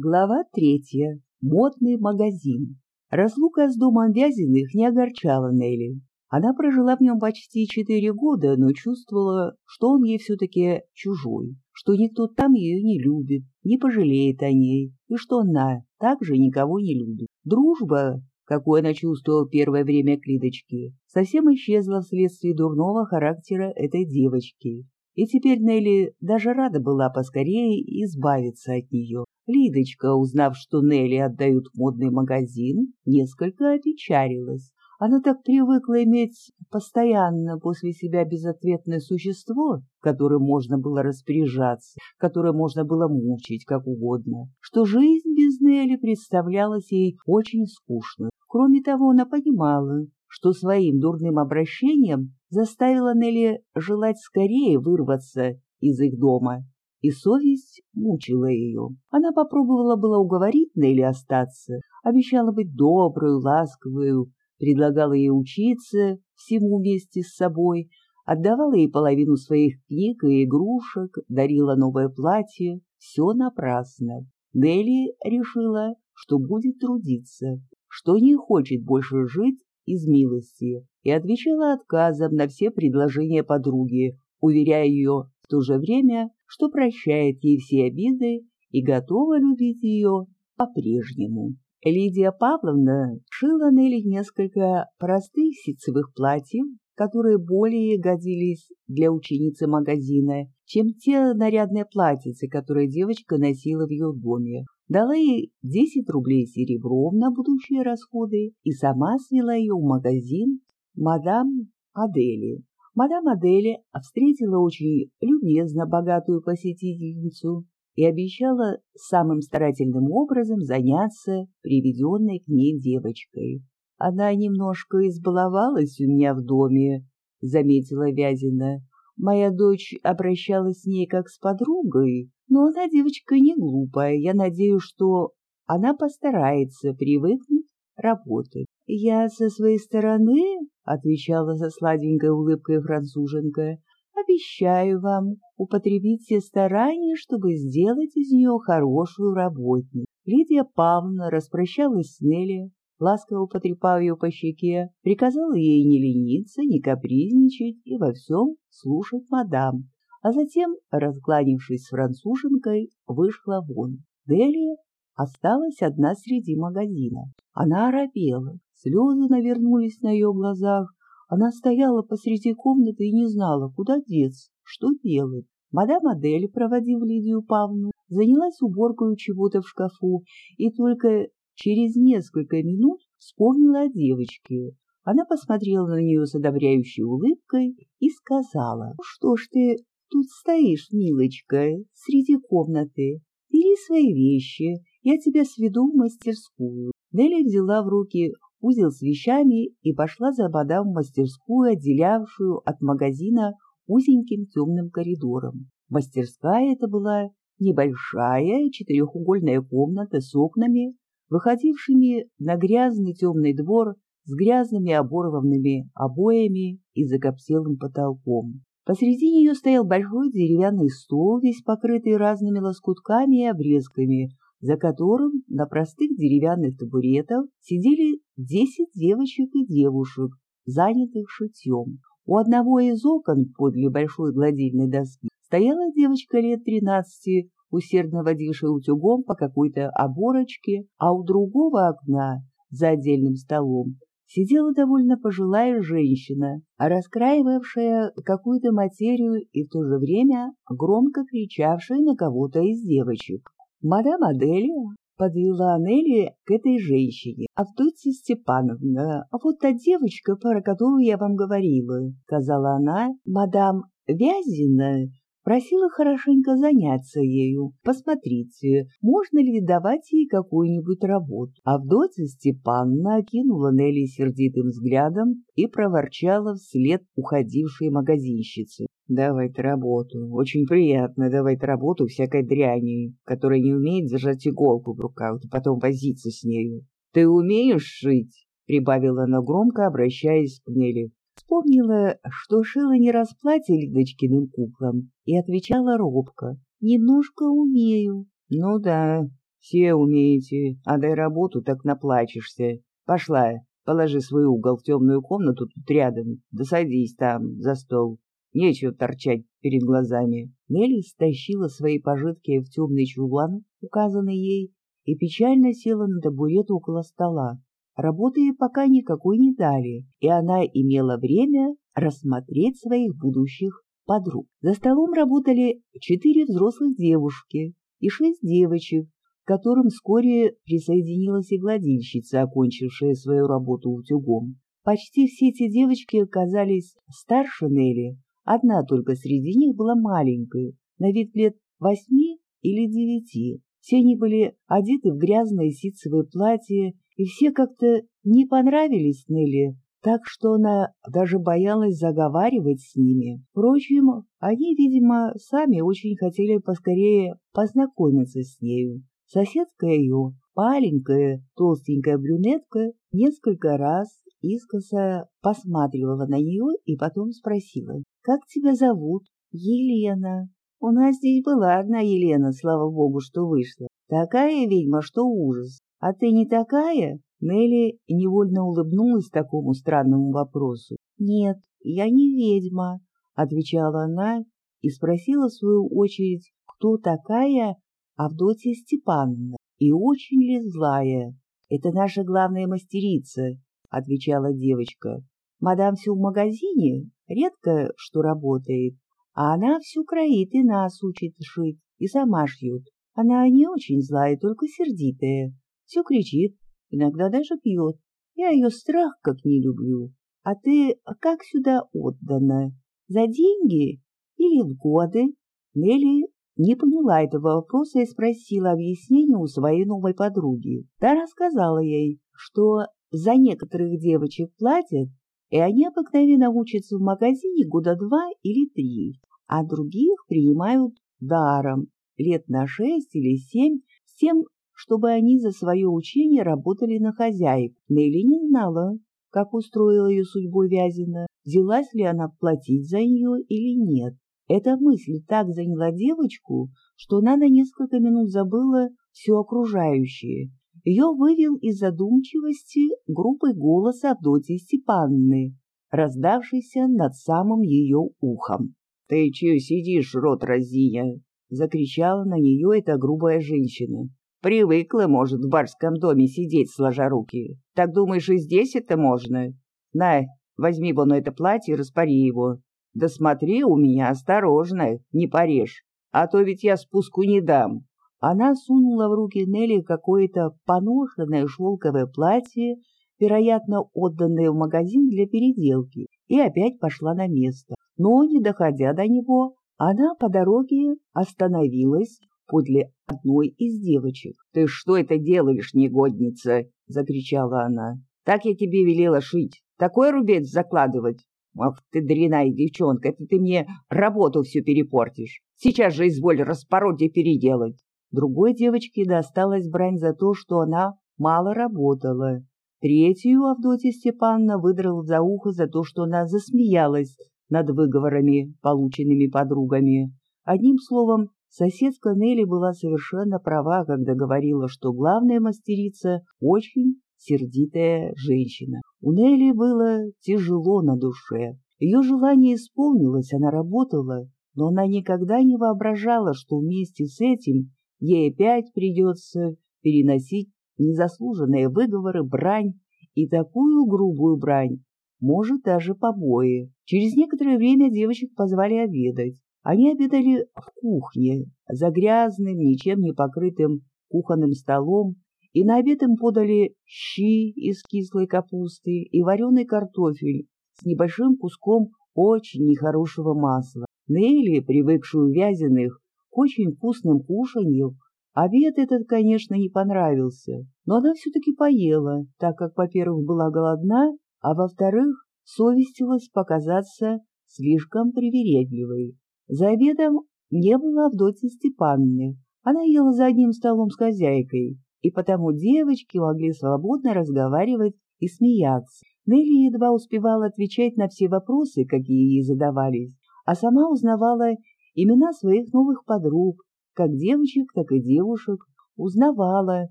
Глава третья. Модный магазин. Разлука с домом Вязиных не огорчала Нелли. Она прожила в нем почти четыре года, но чувствовала, что он ей все-таки чужой, что никто там ее не любит, не пожалеет о ней, и что она также никого не любит. Дружба, какую она чувствовала первое время к Лидочке, совсем исчезла вследствие дурного характера этой девочки. И теперь Нелли даже рада была поскорее избавиться от нее. Лидочка, узнав, что Нелли отдают в модный магазин, несколько опечалилась. Она так привыкла иметь постоянно после себя безответное существо, которым можно было распоряжаться, которое можно было мучить как угодно, что жизнь без Нелли представлялась ей очень скучной. Кроме того, она понимала, что своим дурным обращением заставила Нелли желать скорее вырваться из их дома и совесть мучила ее. Она попробовала было уговорить Нелли остаться, обещала быть добрую, ласковую, предлагала ей учиться всему вместе с собой, отдавала ей половину своих книг и игрушек, дарила новое платье. Все напрасно. Нелли решила, что будет трудиться, что не хочет больше жить из милости, и отвечала отказом на все предложения подруги, уверяя ее в то же время, что прощает ей все обиды и готова любить ее по-прежнему. Лидия Павловна шила Нелли несколько простых ситцевых платьев, которые более годились для ученицы магазина, чем те нарядные платьицы, которые девочка носила в ее доме. Дала ей 10 рублей серебром на будущие расходы и сама свела ее в магазин мадам Адели. Мадам Адели встретила очень любезно богатую посетительницу и обещала самым старательным образом заняться приведенной к ней девочкой. Она немножко избаловалась у меня в доме, — заметила Вязина. Моя дочь обращалась с ней как с подругой, но она девочка не глупая. Я надеюсь, что она постарается привыкнуть работать. Я со своей стороны отвечала со сладенькой улыбкой француженка. Обещаю вам употребить все старания, чтобы сделать из нее хорошую работницу. Лидия Павловна распрощалась с Нелли, ласково потрепав ее по щеке, приказала ей не лениться, не капризничать и во всем слушать мадам, а затем, разгладившись с француженкой, вышла вон. Делия осталась одна среди магазина. Она оробела, Слезы навернулись на ее глазах. Она стояла посреди комнаты и не знала, куда деться, что делать. Мадам Адель, проводив Лидию Павловну, занялась уборкой чего-то в шкафу и только через несколько минут вспомнила о девочке. Она посмотрела на нее с одобряющей улыбкой и сказала, «Что ж ты тут стоишь, милочка, среди комнаты? Бери свои вещи, я тебя сведу в мастерскую». Нелли взяла в руки узел с вещами и пошла за мадам в мастерскую, отделявшую от магазина узеньким темным коридором. Мастерская это была небольшая четырехугольная комната с окнами, выходившими на грязный темный двор с грязными оборванными обоями и закопселым потолком. Посреди нее стоял большой деревянный стол, весь покрытый разными лоскутками и обрезками, за которым на простых деревянных табуретах сидели десять девочек и девушек, занятых шитьем. У одного из окон подле большой гладильной доски стояла девочка лет тринадцати, усердно водившая утюгом по какой-то оборочке, а у другого окна, за отдельным столом, сидела довольно пожилая женщина, раскраивавшая какую-то материю и в то же время громко кричавшая на кого-то из девочек. Мадам Аделия подвела Нелли к этой женщине. Авдотья Степановна, а вот та девочка, про которую я вам говорила, сказала она, мадам Вязина просила хорошенько заняться ею. Посмотрите, можно ли давать ей какую-нибудь работу. Авдотья Степановна окинула Нелли сердитым взглядом и проворчала вслед уходившей магазинщице. Давать работу. Очень приятно давать работу всякой дряни, которая не умеет зажать иголку в руках и потом возиться с нею. Ты умеешь шить? Прибавила она громко, обращаясь к Нелли. Вспомнила, что шила не раз платье Лидочкиным куклам, и отвечала робко. «Немножко умею». «Ну да, Все умеете, а дай работу, так наплачешься. Пошла, положи свой угол в темную комнату тут рядом, да садись там, за стол. Нечего торчать перед глазами. Нелли стащила свои пожитки в темный чулан, указанный ей, и печально села на табурет около стола. Работы ей пока никакой не дали, и она имела время рассмотреть своих будущих подруг. За столом работали четыре взрослых девушки и шесть девочек, к которым вскоре присоединилась и гладильщица, окончившая свою работу утюгом. Почти все эти девочки оказались старше Нелли, одна только среди них была маленькая, на вид лет восьми или девяти. Все они были одеты в грязное ситцевое платье и все как-то не понравились Нелли, так что она даже боялась заговаривать с ними. Впрочем, они, видимо, сами очень хотели поскорее познакомиться с нею. Соседка ее, маленькая, толстенькая брюнетка, несколько раз искоса посматривала на нее и потом спросила, «Как тебя зовут?» «Елена». «У нас здесь была одна Елена, слава богу, что вышла. Такая ведьма, что ужас. «А ты не такая?» Нелли невольно улыбнулась такому странному вопросу. «Нет, я не ведьма», — отвечала она и спросила в свою очередь, кто такая Авдотья Степановна и очень ли злая. «Это наша главная мастерица», — отвечала девочка. «Мадам все в магазине, редко что работает, а она всю кроит и нас учит шить, и сама шьет. Она не очень злая, только сердитая, все кричит, иногда даже пьет. Я ее страх как не люблю. А ты как сюда отдана? За деньги или в годы? Нелли не поняла этого вопроса и спросила объяснение у своей новой подруги. Та рассказала ей, что за некоторых девочек платят, и они обыкновенно учатся в магазине года два или три, а других принимают даром лет на шесть или семь с тем, чтобы они за свое учение работали на хозяек. Нелли не знала, как устроила ее судьбу Вязина, взялась ли она платить за нее или нет. Эта мысль так заняла девочку, что она на несколько минут забыла все окружающее. Ее вывел из задумчивости грубый голос Авдотьи Степанны, раздавшийся над самым ее ухом. — Ты че сидишь, рот разиня? — закричала на нее эта грубая женщина. Привыкла, может, в барском доме сидеть, сложа руки. Так думаешь, и здесь это можно? На, возьми вон это платье и распори его. Да смотри у меня осторожно, не порежь, а то ведь я спуску не дам. Она сунула в руки Нелли какое-то поношенное шелковое платье, вероятно, отданное в магазин для переделки, и опять пошла на место. Но, не доходя до него, она по дороге остановилась подле одной из девочек. «Ты что это делаешь, негодница?» — закричала она. «Так я тебе велела шить. Такой рубец закладывать? Ах ты дряная девчонка, это ты мне работу всю перепортишь. Сейчас же изволь распороть и переделать». Другой девочке досталась брань за то, что она мало работала. Третью Авдотья Степановна выдрала за ухо за то, что она засмеялась над выговорами, полученными подругами. Одним словом, Соседка Нелли была совершенно права, когда говорила, что главная мастерица очень сердитая женщина. У Нелли было тяжело на душе. Ее желание исполнилось, она работала, но она никогда не воображала, что вместе с этим ей опять придется переносить незаслуженные выговоры, брань и такую грубую брань, может, даже побои. Через некоторое время девочек позвали обедать. Они обедали в кухне, за грязным, ничем не покрытым кухонным столом, и на обед им подали щи из кислой капусты и вареный картофель с небольшим куском очень нехорошего масла. Нелли, привыкшую вязаных к очень вкусным кушаньям, обед этот, конечно, не понравился, но она все-таки поела, так как, во-первых, была голодна, а во-вторых, совестилась показаться слишком привередливой. За обедом не было Авдотьи Степанны. Она ела за одним столом с хозяйкой, и потому девочки могли свободно разговаривать и смеяться. Нелли едва успевала отвечать на все вопросы, какие ей задавались, а сама узнавала имена своих новых подруг, как девочек, так и девушек. узнавала,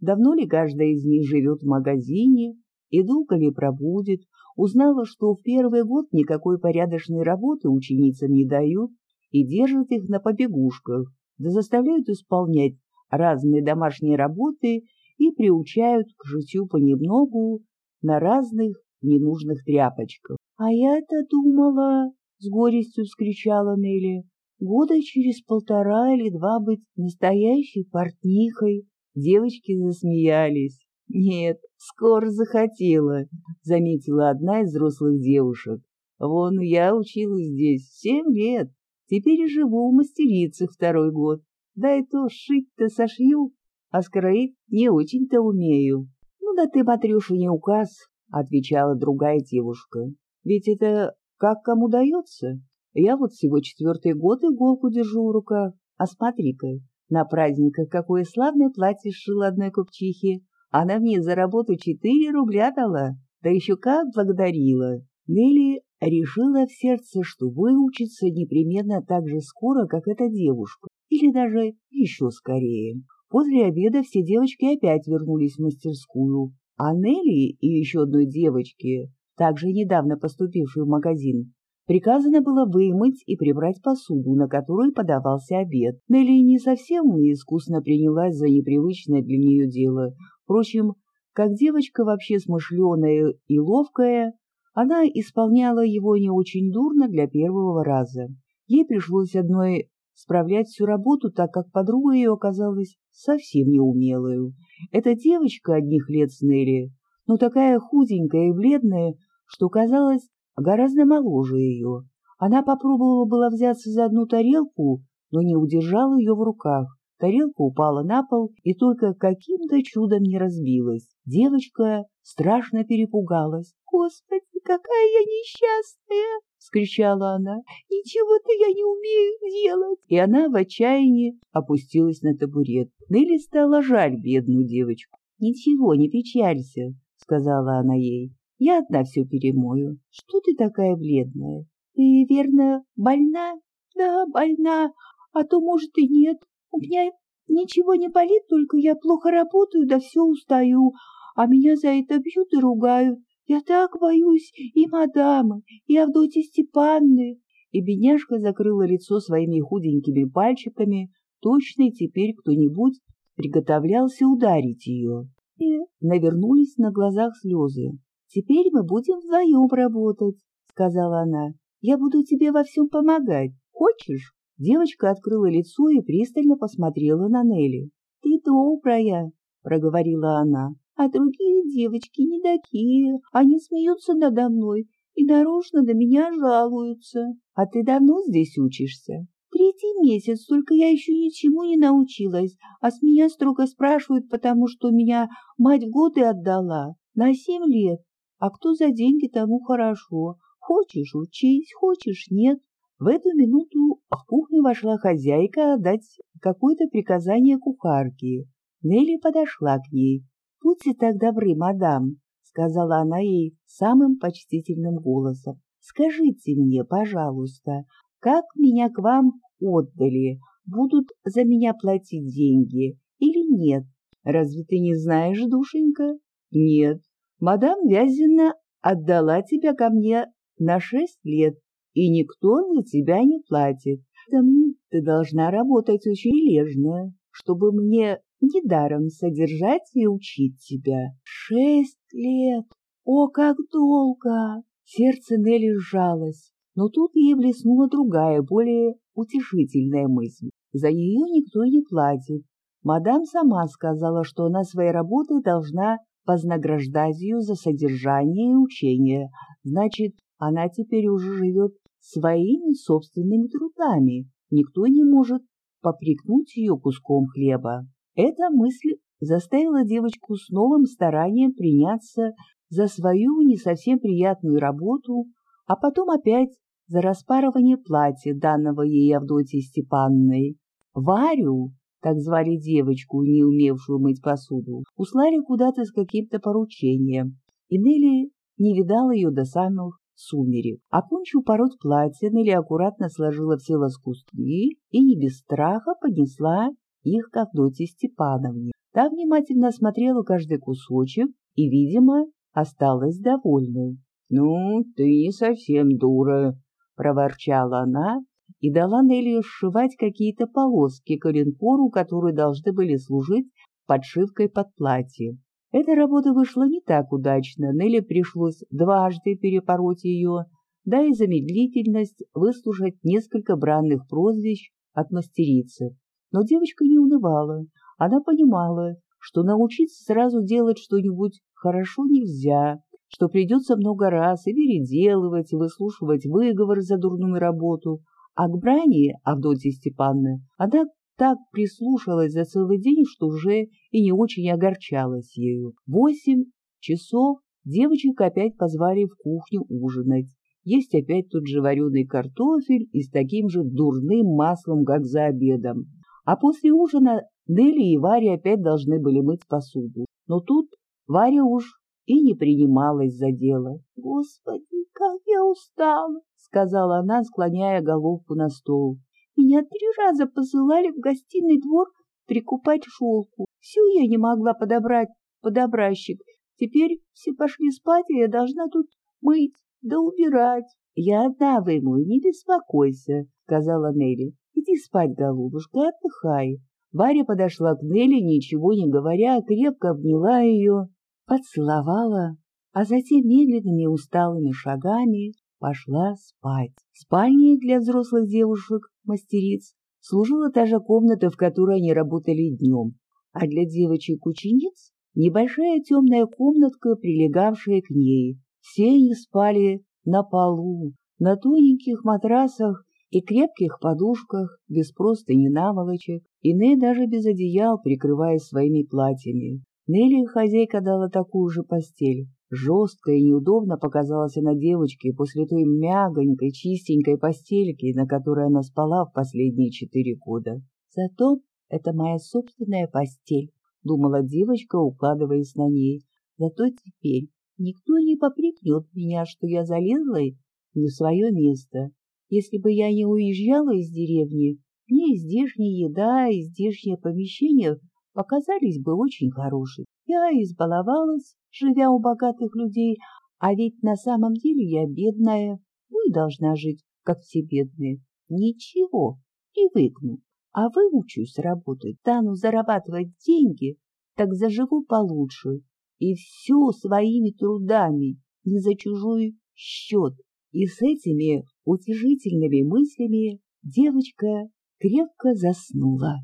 давно ли каждая из них живет в магазине и долго ли пробудет, узнала, что в первый год никакой порядочной работы ученицам не дают и держат их на побегушках, да заставляют исполнять разные домашние работы и приучают к житью понемногу на разных ненужных тряпочках. — А я-то думала, — с горестью вскричала Нелли, — года через полтора или два быть настоящей портнихой. Девочки засмеялись. — Нет, скоро захотела, — заметила одна из взрослых девушек. — Вон я училась здесь семь лет, теперь живу в мастерицах второй год. Да и то шить-то сошью, а скроить не очень-то умею. — Ну да ты, Матрюша, не указ, — отвечала другая девушка. — Ведь это как кому дается? Я вот всего четвертый год иголку держу в руках. А смотри-ка, на праздниках какое славное платье сшила одной купчихе. Она мне за работу четыре рубля дала, да еще как благодарила. Нелли решила в сердце, что выучится непременно так же скоро, как эта девушка, или даже еще скорее. После обеда все девочки опять вернулись в мастерскую, а Нелли и еще одной девочке, также недавно поступившей в магазин, приказано было вымыть и прибрать посуду, на которой подавался обед. Нелли не совсем искусно принялась за непривычное для нее дело. Впрочем, как девочка вообще смышленая и ловкая, она исполняла его не очень дурно для первого раза. Ей пришлось одной справлять всю работу, так как подруга ее оказалась совсем неумелою. Эта девочка одних лет с Нелли, но такая худенькая и бледная, что казалась гораздо моложе ее. Она попробовала было взяться за одну тарелку, но не удержала ее в руках. Тарелка упала на пол и только каким-то чудом не разбилась. Девочка страшно перепугалась. «Господи, какая я несчастная!» — скричала она. «Ничего-то я не умею делать!» И она в отчаянии опустилась на табурет. Нелли стала жаль бедную девочку. «Ничего, не печалься», — сказала она ей. «Я одна все перемою. Что ты такая бледная? Ты, верно, больна?» «Да, больна, а то, может, и нет. У меня ничего не болит, только я плохо работаю, да все устаю, а меня за это бьют и ругают. Я так боюсь и мадамы, и Авдотьи Степанны. И бедняжка закрыла лицо своими худенькими пальчиками, точно теперь кто-нибудь приготовлялся ударить ее. И навернулись на глазах слезы. «Теперь мы будем вдвоем работать», — сказала она. «Я буду тебе во всем помогать. Хочешь?» Девочка открыла лицо и пристально посмотрела на Нелли. «Ты добрая», — проговорила она, — «а другие девочки не такие. Они смеются надо мной и нарочно до меня жалуются. А ты давно здесь учишься?» «Третий месяц, только я еще ничему не научилась, а с меня строго спрашивают, потому что меня мать в годы отдала, на семь лет. А кто за деньги, тому хорошо. Хочешь — учись, хочешь — нет. В эту минуту в кухню вошла хозяйка отдать какое-то приказание кухарке. Нелли подошла к ней. «Будьте так добры, мадам», — сказала она ей самым почтительным голосом. «Скажите мне, пожалуйста, как меня к вам отдали? Будут за меня платить деньги или нет? Разве ты не знаешь, душенька?» «Нет. Мадам Вязина отдала тебя ко мне на шесть лет и никто за тебя не платит. Тому ты должна работать очень лежно, чтобы мне недаром содержать и учить тебя. Шесть лет! О, как долго! Сердце Нелли сжалось, но тут ей блеснула другая, более утешительная мысль. За нее никто не платит. Мадам сама сказала, что она своей работой должна вознаграждать ее за содержание и учение. Значит, она теперь уже живет своими собственными трудами. Никто не может попрекнуть ее куском хлеба. Эта мысль заставила девочку с новым старанием приняться за свою не совсем приятную работу, а потом опять за распарывание платья, данного ей Авдотьей Степанной. Варю, так звали девочку, не умевшую мыть посуду, услали куда-то с каким-то поручением, и Нелли не видала ее до самых сумерек. Окончив пороть платье, Нелли аккуратно сложила все лоскутки и не без страха поднесла их Авдотье Степановне. Та внимательно осмотрела каждый кусочек и, видимо, осталась довольной. — Ну, ты не совсем дура, — проворчала она и дала Нелли сшивать какие-то полоски к коленпору, которые должны были служить подшивкой под платье. Эта работа вышла не так удачно, Нелли пришлось дважды перепороть ее, да и замедлительность выслушать несколько бранных прозвищ от мастерицы. Но девочка не унывала, она понимала, что научиться сразу делать что-нибудь хорошо нельзя, что придется много раз и переделывать, и выслушивать выговор за дурную работу, а к брани Авдотьи Степановны она так прислушалась за целый день, что уже и не очень огорчалась ею. Восемь часов девочек опять позвали в кухню ужинать. Есть опять тот же вареный картофель и с таким же дурным маслом, как за обедом. А после ужина Нелли и Варя опять должны были мыть посуду. Но тут Варя уж и не принималась за дело. — Господи, как я устала! — сказала она, склоняя головку на стол. — Меня три раза посылали в гостиный двор прикупать шелку. Всю я не могла подобрать под образчик. Теперь все пошли спать, и я должна тут мыть да убирать. — Я одна вымою, не беспокойся, — сказала Нелли. — Иди спать, голубушка, отдыхай. Варя подошла к Нелли, ничего не говоря, крепко обняла ее поцеловала, а затем медленными усталыми шагами пошла спать. Спальней для взрослых девушек-мастериц служила та же комната, в которой они работали днем, а для девочек-учениц небольшая темная комнатка, прилегавшая к ней. Все они спали на полу, на тоненьких матрасах и крепких подушках, без простыни наволочек, иные даже без одеял, прикрываясь своими платьями. Нелли хозяйка дала такую же постель. Жесткая и неудобно показалась она девочке после той мягонькой, чистенькой постельки, на которой она спала в последние четыре года. Зато это моя собственная постель, — думала девочка, укладываясь на ней. Зато теперь никто не попрекнет меня, что я залезла не в свое место. Если бы я не уезжала из деревни, мне и здешняя еда, и здешнее помещение показались бы очень хорошие. Я избаловалась, живя у богатых людей, а ведь на самом деле я бедная, ну и должна жить, как все бедные. Ничего, привыкну. А выучусь работать, стану зарабатывать деньги, так заживу получше. И все своими трудами, не за чужой счет. И с этими утешительными мыслями девочка крепко заснула.